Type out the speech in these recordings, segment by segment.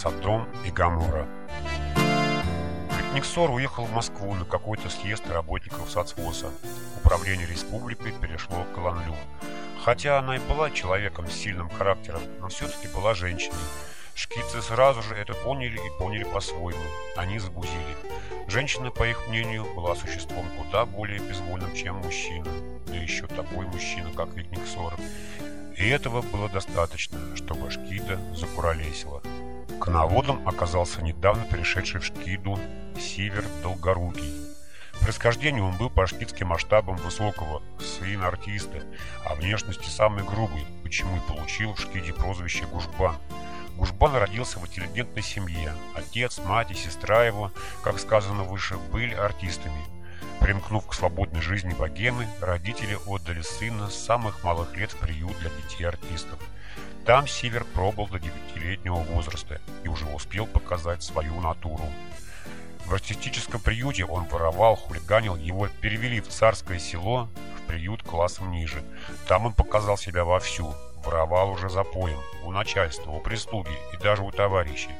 Содом и Гамора. Никсор уехал в Москву на какой-то съезд работников соцвоса. Управление республикой перешло к Ланлю. Хотя она и была человеком с сильным характером, но все-таки была женщиной. Шкицы сразу же это поняли и поняли по-своему. Они забузили. Женщина, по их мнению, была существом куда более безвольным, чем мужчина. Да еще такой мужчина, как Витник. И этого было достаточно, чтобы Шкида закуролесила. Коноводом оказался недавно перешедший в Шкиду Сивер Долгорукий. Происхождению он был по шкидским масштабам высокого, сын артиста, а внешности самый грубый, почему и получил в Шкиде прозвище Гушбан – Гужбан родился в интеллигентной семье. Отец, мать и сестра его, как сказано выше, были артистами. Примкнув к свободной жизни богемы, родители отдали сына с самых малых лет в приют для детей артистов. Там Сивер пробыл до девятилетнего возраста и уже успел показать свою натуру. В артистическом приюте он воровал, хулиганил, его перевели в царское село, в приют классом ниже. Там он показал себя вовсю, Воровал уже за поем, у начальства, у прислуги и даже у товарищей.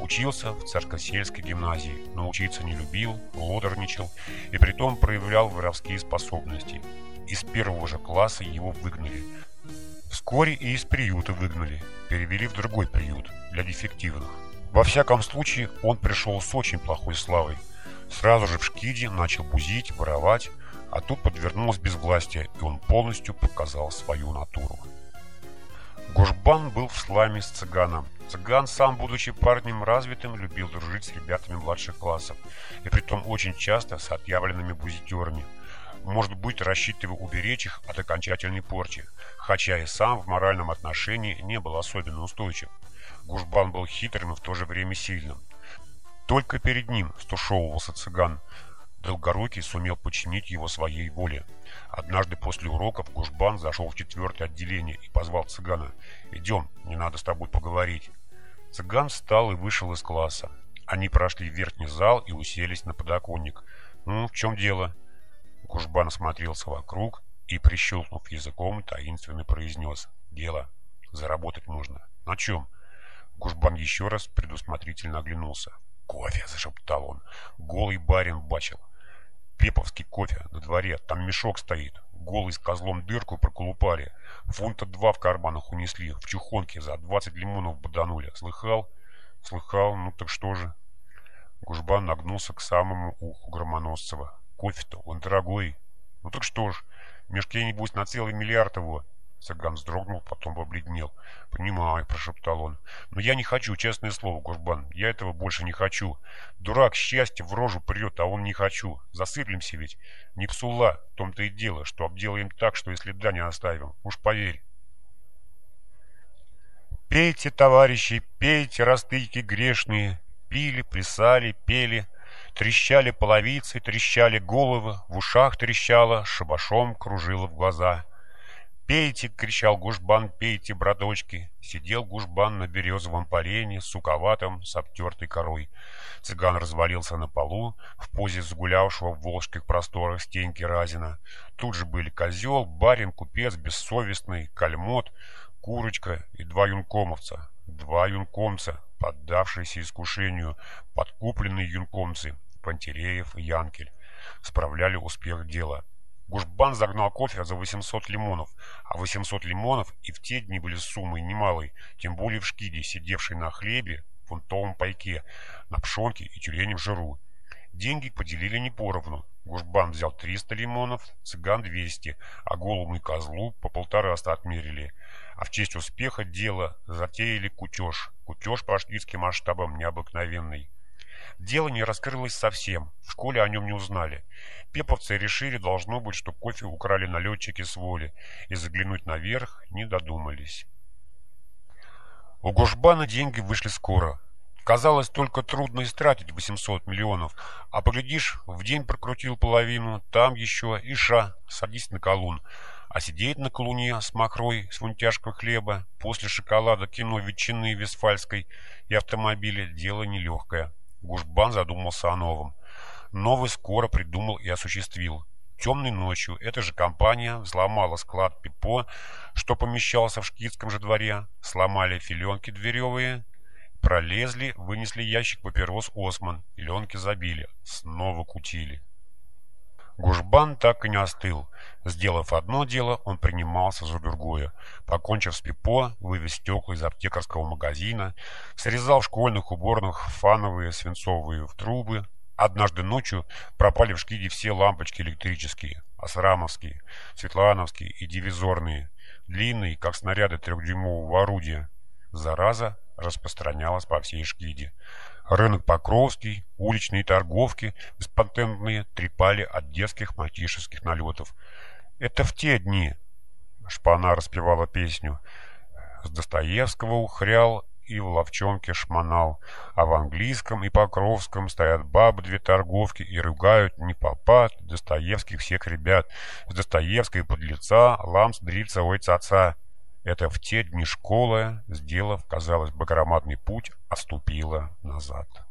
Учился в царскосельской гимназии, но учиться не любил, лодорничал и притом проявлял воровские способности. Из первого же класса его выгнали. Вскоре и из приюта выгнали, перевели в другой приют для дефективных. Во всяком случае, он пришел с очень плохой славой. Сразу же в Шкиде начал бузить, воровать, а тут подвернулось безвластие, и он полностью показал свою натуру. Гушбан был в сламе с цыганом. Цыган, сам будучи парнем развитым, любил дружить с ребятами младших классов, и притом очень часто с отъявленными бузитерами. Может быть, рассчитывая уберечь их от окончательной порчи, хотя и сам в моральном отношении не был особенно устойчив. Гушбан был хитрым и в то же время сильным. Только перед ним стушевывался цыган, Долгорукий сумел подчинить его своей воле. Однажды после уроков Гушбан зашел в четвертое отделение и позвал цыгана. «Идем, не надо с тобой поговорить». Цыган встал и вышел из класса. Они прошли в верхний зал и уселись на подоконник. «Ну, в чем дело?» Гушбан смотрелся вокруг и, прищелкнув языком, таинственно произнес. «Дело. Заработать нужно. На чем?» Гушбан еще раз предусмотрительно оглянулся. «Кофе!» — зашептал он. «Голый барин бачил. Пеповский кофе на дворе, там мешок стоит. Голый с козлом дырку проколупали. Фунта два в карманах унесли, в чухонке за двадцать лимонов боданули. Слыхал? Слыхал, ну так что же? Гужбан нагнулся к самому уху Громоносцева. Кофе-то, он дорогой. Ну так что ж, в мешке, небось, на целый миллиард его. Цыган вздрогнул, потом побледнел. «Понимаю», — прошептал он. «Но я не хочу, честное слово, Гурбан. Я этого больше не хочу. Дурак счастье в рожу прет, а он не хочу. Засыплемся ведь. Не псула, в том-то и дело, что обделаем так, что и следа не оставим. Уж поверь». «Пейте, товарищи, пейте, растыки грешные!» Пили, плясали, пели, трещали половицы, трещали головы, в ушах трещало, шабашом кружило в глаза — «Пейте!» — кричал Гушбан, «пейте, браточки!» Сидел Гушбан на березовом парене, суковатом, с обтертой корой. Цыган развалился на полу, в позе загулявшего в волжских просторах Стеньки Разина. Тут же были козел, барин, купец, бессовестный, кальмот, курочка и два юнкомовца. Два юнкомца, поддавшиеся искушению, подкупленные юнкомцы, Пантереев и Янкель, справляли успех дела. Гушбан загнал кофе за 800 лимонов, а 800 лимонов и в те дни были суммой немалой, тем более в Шкиде, сидевшей на хлебе, фунтовом пайке, на пшенке и тюленем жиру. Деньги поделили не поровну. Гушбан взял 300 лимонов, цыган 200, а голому и козлу по полтораста отмерили. А в честь успеха дела затеяли кутеж. Кутеж по шкидским масштабам необыкновенный. Дело не раскрылось совсем, в школе о нем не узнали. Пеповцы решили, должно быть, что кофе украли налетчики с воли, и заглянуть наверх не додумались. У Гошбана деньги вышли скоро. Казалось, только трудно истратить 800 миллионов, а поглядишь, в день прокрутил половину, там еще и ша, садись на колун. А сидеть на колуне с мокрой, с фунтяшкой хлеба, после шоколада, кино, ветчины вестфальской и автомобиля – дело нелегкое. Гушбан задумался о новом. Новый скоро придумал и осуществил. Темной ночью эта же компания взломала склад Пипо, что помещался в Шкитском же дворе, сломали филенки дверевые, Пролезли, вынесли ящик папирос Осман, и ленки забили, снова кутили. Гужбан так и не остыл. Сделав одно дело, он принимался за другое. Покончив с пипо, вывез стекла из аптекарского магазина, срезал в школьных уборных фановые свинцовые трубы. Однажды ночью пропали в шкиде все лампочки электрические, асрамовские, светлановские и дивизорные, длинные, как снаряды трехдюймового орудия. Зараза распространялась по всей шкиде. Рынок Покровский, уличные торговки беспатентные трепали от детских мальчишеских налетов. Это в те дни, Шпана распевала песню, с Достоевского ухрял и в ловчонке шмонал, а в английском и покровском стоят бабы две торговки и ругают не попад Достоевских всех ребят. С Достоевской подлеца ламс дрится ой цаца. Это в те дни школа, сделав, казалось бы, громадный путь, оступила назад.